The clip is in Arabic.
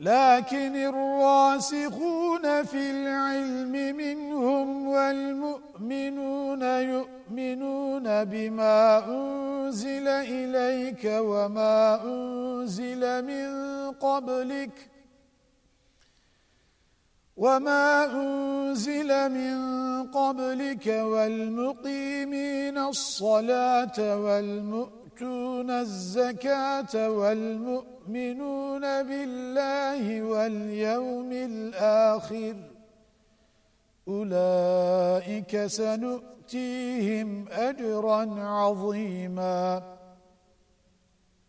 لكن الراسخون في العلم منهم والمؤمنون يؤمنون بما أنزل إليك وما أنزل من قبلك وما أنزل من قبلك والمقيمين الصلاة والمؤتون الزكاة والمؤمنون بالله واليوم الآخر. أولئك سنؤتيهم أجرا عظيماً.